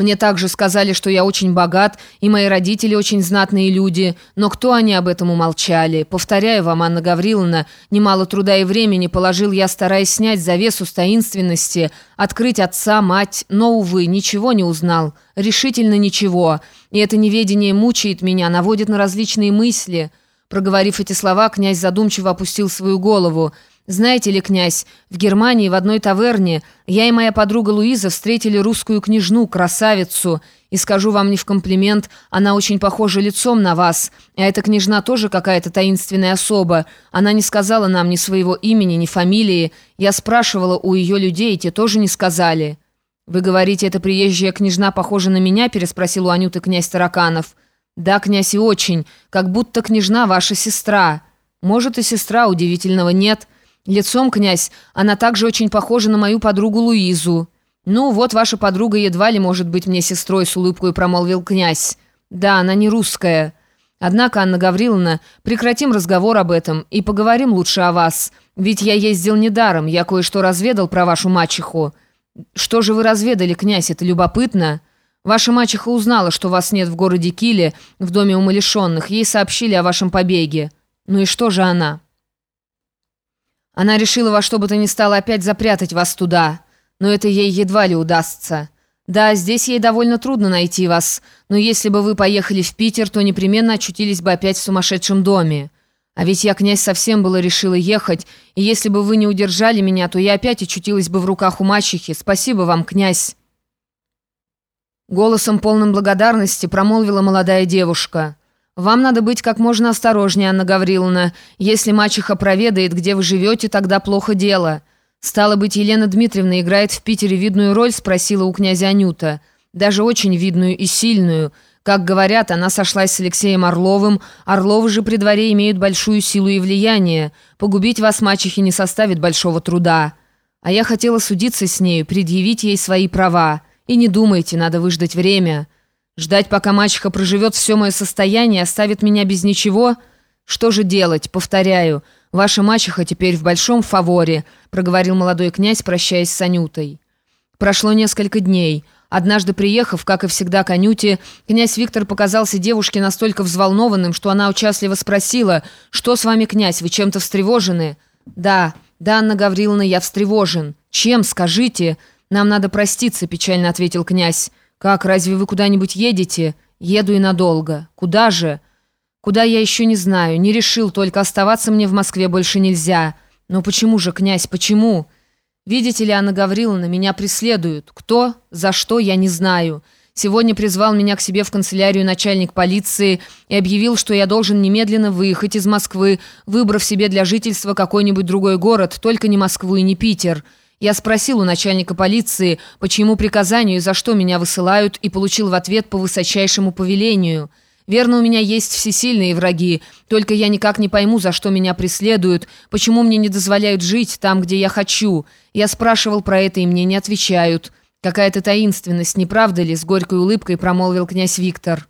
Мне также сказали, что я очень богат, и мои родители очень знатные люди, но кто они об этом умолчали? Повторяю вам, Анна Гавриловна, немало труда и времени положил я, стараясь снять завесу с таинственности, открыть отца, мать, но, увы, ничего не узнал, решительно ничего, и это неведение мучает меня, наводит на различные мысли». Проговорив эти слова, князь задумчиво опустил свою голову – знаете ли, князь, в Германии в одной таверне я и моя подруга Луиза встретили русскую княжну, красавицу. И скажу вам не в комплимент, она очень похожа лицом на вас. А эта княжна тоже какая-то таинственная особа. Она не сказала нам ни своего имени, ни фамилии. Я спрашивала у ее людей, те тоже не сказали. «Вы говорите, эта приезжая княжна похожа на меня?» переспросил у Анюты князь Тараканов. «Да, князь, и очень. Как будто княжна ваша сестра». «Может, и сестра, удивительного нет». Лицом, князь, она также очень похожа на мою подругу Луизу. Ну, вот ваша подруга едва ли может быть мне сестрой, с улыбкой промолвил князь. Да, она не русская. Однако, Анна Гавриловна, прекратим разговор об этом и поговорим лучше о вас. Ведь я ездил недаром, я кое-что разведал про вашу мачеху. Что же вы разведали, князь, это любопытно. Ваша мачеха узнала, что вас нет в городе Киле, в доме умалишенных. Ей сообщили о вашем побеге. Ну и что же она?» Она решила во что бы то ни стало опять запрятать вас туда, но это ей едва ли удастся. Да, здесь ей довольно трудно найти вас, но если бы вы поехали в Питер, то непременно очутились бы опять в сумасшедшем доме. А ведь я, князь, совсем было решила ехать, и если бы вы не удержали меня, то я опять очутилась бы в руках у мачехи. Спасибо вам, князь». Голосом полным благодарности промолвила молодая девушка. «Вам надо быть как можно осторожнее, Анна Гавриловна. Если мачеха проведает, где вы живете, тогда плохо дело». «Стало быть, Елена Дмитриевна играет в Питере видную роль?» – спросила у князя Анюта. «Даже очень видную и сильную. Как говорят, она сошлась с Алексеем Орловым. Орловы же при дворе имеют большую силу и влияние. Погубить вас мачехи не составит большого труда. А я хотела судиться с нею, предъявить ей свои права. И не думайте, надо выждать время». Ждать, пока мачеха проживет все мое состояние, оставит меня без ничего? Что же делать? Повторяю, ваша мачеха теперь в большом фаворе», проговорил молодой князь, прощаясь с Анютой. Прошло несколько дней. Однажды приехав, как и всегда, к Анюте, князь Виктор показался девушке настолько взволнованным, что она участливо спросила, «Что с вами, князь, вы чем-то встревожены?» «Да, да, Анна Гавриловна, я встревожен. Чем, скажите?» «Нам надо проститься», — печально ответил князь. «Как, разве вы куда-нибудь едете?» «Еду и надолго. Куда же?» «Куда я еще не знаю. Не решил, только оставаться мне в Москве больше нельзя. Но почему же, князь, почему?» «Видите ли, Анна Гавриловна, меня преследуют. Кто? За что? Я не знаю. Сегодня призвал меня к себе в канцелярию начальник полиции и объявил, что я должен немедленно выехать из Москвы, выбрав себе для жительства какой-нибудь другой город, только не Москву и не Питер». Я спросил у начальника полиции, почему приказанию и за что меня высылают, и получил в ответ по высочайшему повелению. Верно, у меня есть всесильные враги, только я никак не пойму, за что меня преследуют, почему мне не дозволяют жить там, где я хочу. Я спрашивал про это, и мне не отвечают. Какая-то таинственность, не правда ли?» — с горькой улыбкой промолвил князь Виктор.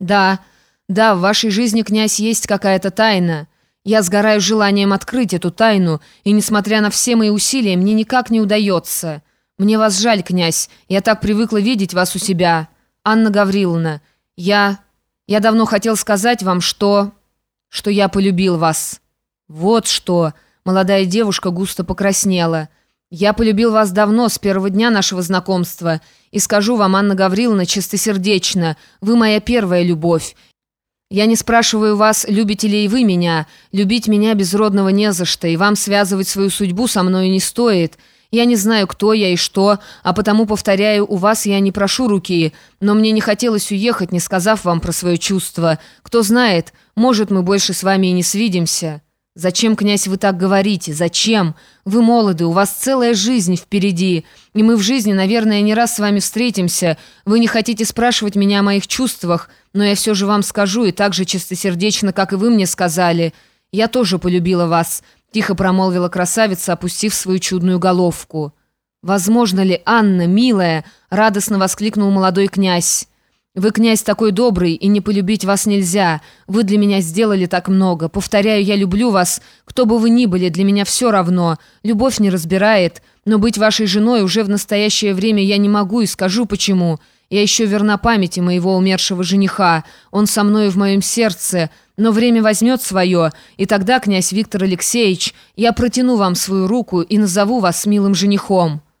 «Да, да, в вашей жизни, князь, есть какая-то тайна». Я сгораю желанием открыть эту тайну, и, несмотря на все мои усилия, мне никак не удается. Мне вас жаль, князь, я так привыкла видеть вас у себя. Анна Гавриловна, я... Я давно хотел сказать вам, что... Что я полюбил вас. Вот что... Молодая девушка густо покраснела. «Я полюбил вас давно, с первого дня нашего знакомства. И скажу вам, Анна Гавриловна, чистосердечно, вы моя первая любовь. Я не спрашиваю вас, любите ли и вы меня. Любить меня безродного не за что, и вам связывать свою судьбу со мной не стоит. Я не знаю, кто я и что, а потому, повторяю, у вас я не прошу руки, но мне не хотелось уехать, не сказав вам про свое чувство. Кто знает, может, мы больше с вами и не свидимся». «Зачем, князь, вы так говорите? Зачем? Вы молоды, у вас целая жизнь впереди, и мы в жизни, наверное, не раз с вами встретимся. Вы не хотите спрашивать меня о моих чувствах, но я все же вам скажу, и так же чистосердечно, как и вы мне сказали. Я тоже полюбила вас», — тихо промолвила красавица, опустив свою чудную головку. «Возможно ли, Анна, милая?» — радостно воскликнул молодой князь. «Вы, князь, такой добрый, и не полюбить вас нельзя. Вы для меня сделали так много. Повторяю, я люблю вас. Кто бы вы ни были, для меня все равно. Любовь не разбирает. Но быть вашей женой уже в настоящее время я не могу и скажу почему. Я еще верна памяти моего умершего жениха. Он со мною в моем сердце, но время возьмет свое, и тогда, князь Виктор Алексеевич, я протяну вам свою руку и назову вас милым женихом».